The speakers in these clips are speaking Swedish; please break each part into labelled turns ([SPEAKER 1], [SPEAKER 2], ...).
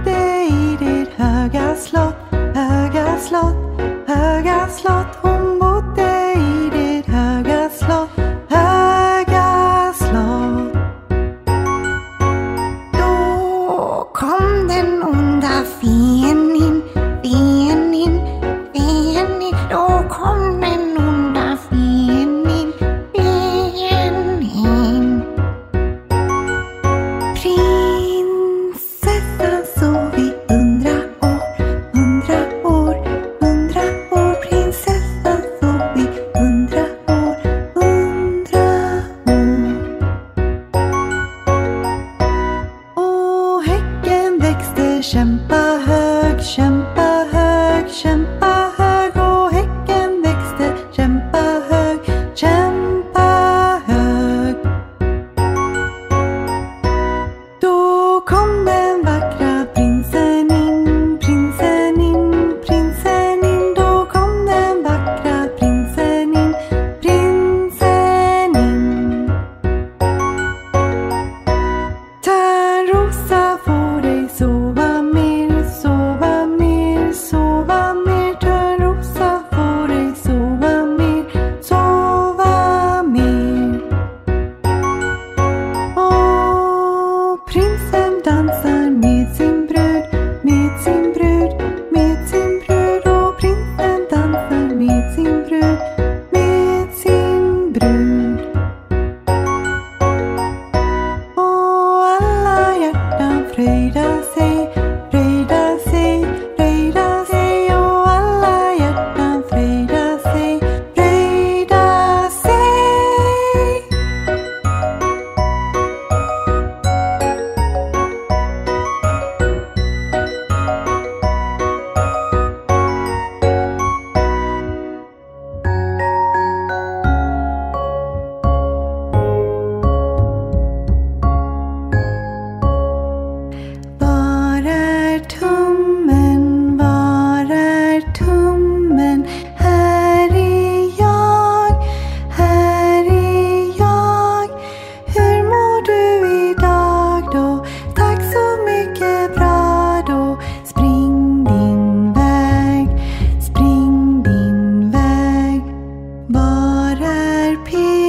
[SPEAKER 1] ute i ditt höga slott, höga slott, höga slott.
[SPEAKER 2] করার ফির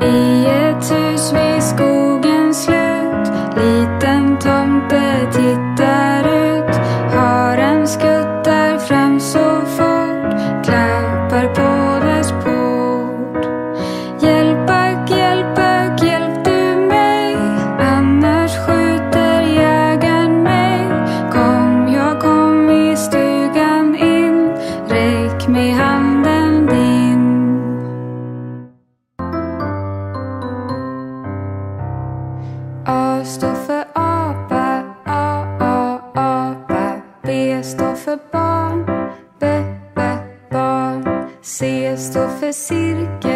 [SPEAKER 2] Yeah. A står för apa, A, A, apa. B står för barn, B, B, barn. C står för cirkel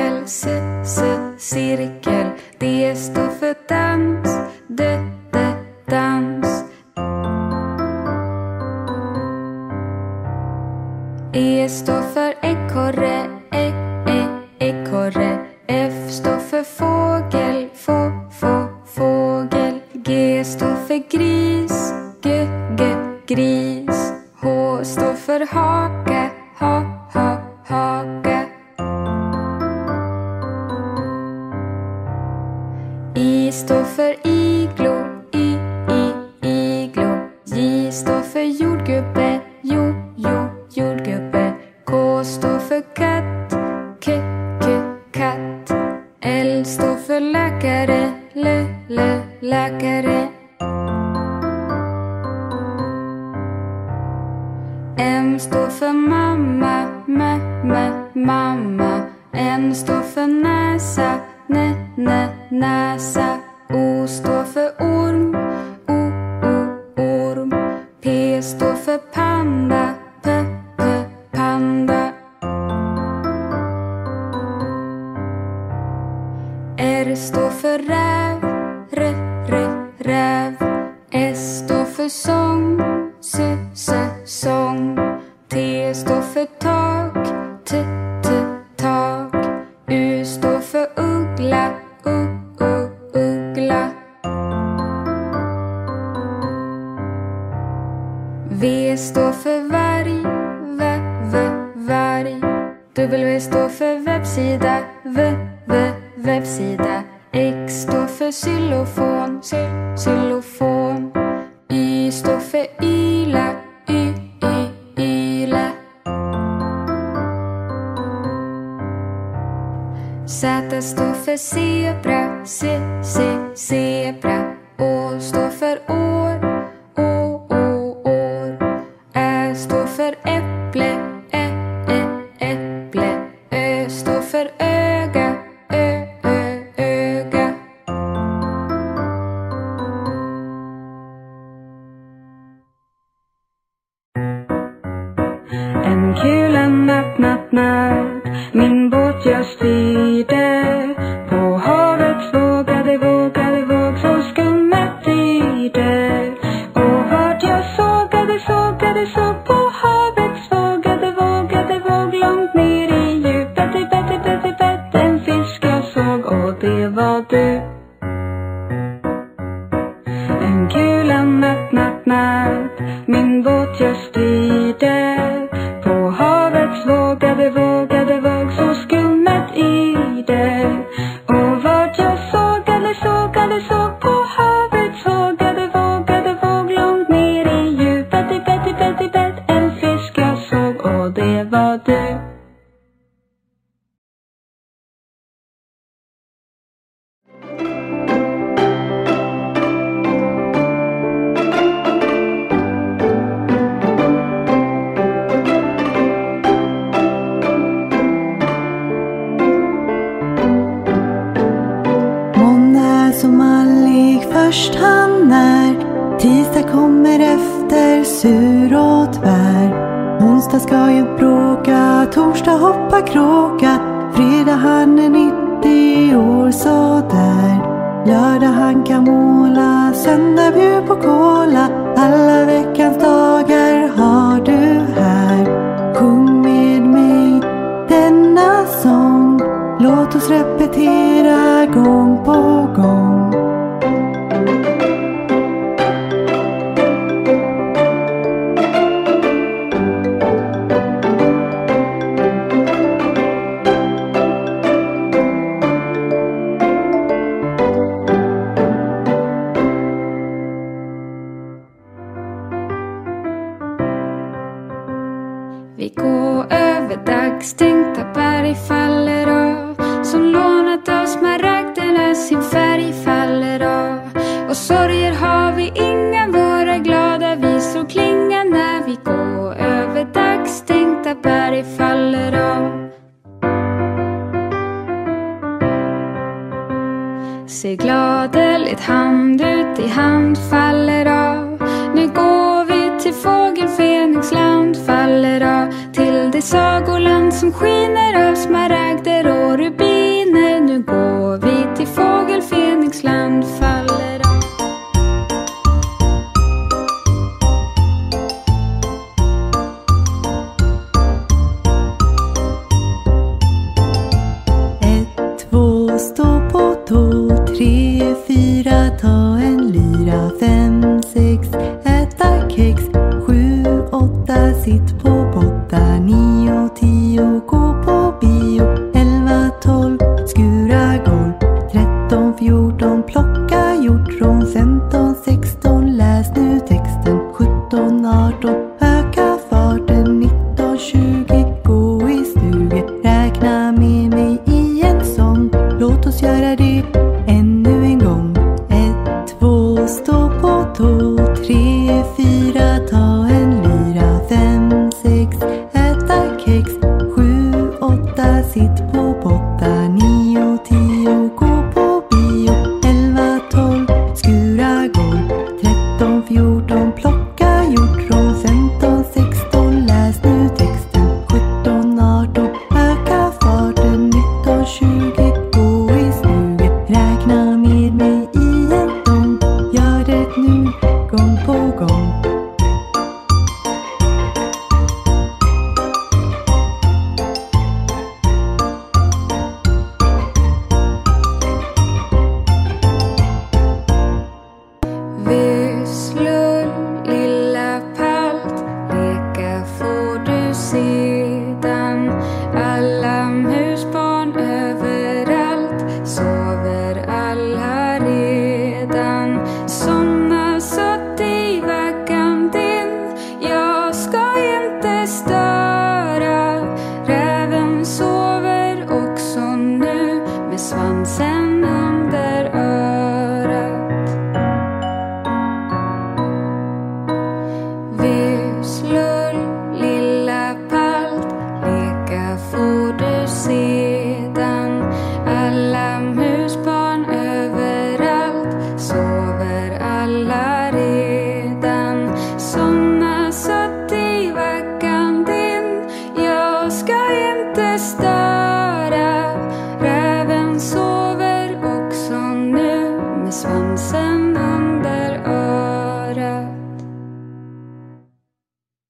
[SPEAKER 2] G står för gris, G, G, gris. H står för hake, ha, ha, hake. I står för i för mamma, mä, mä, mamma. N står för näsa, nä, nä, näsa. O står för orm, o, o, orm. P står för panda, p, p, panda. R står för räv, r, r, räv. S står för sång, s, s, sång. W står för webbsida, v, v, webbsida. X står för xylofon, xy, xylofon. Y står för yla, y, y, yla. Z står för zebra, c, c, zebra.
[SPEAKER 3] En kula natt, natt, natt. Min båt jag styrde
[SPEAKER 1] voga, bevoga, först han är. Tisdag kommer efter sur och tvär. Onsdag ska ju bråka, torsdag hoppa kråka. Fredag han är 90 år sådär Lördag han kan måla, söndag bjud på cola. Alla veckans dagar har du här. Sjung med mig denna sång. Låt oss repetera gång på gång.
[SPEAKER 2] Att av smaragderna sin färg faller av. Och sorger har vi inga, våra glada visor klingar När vi går över dagstänkta berg faller av. Se gladeligt hand ut i hand faller av. Nu går vi till fågel Fenixland faller av. Till det sagoland som skiner av smaragder
[SPEAKER 1] fjorton, plocka hjortron. Femton, sexton, läs nu texten.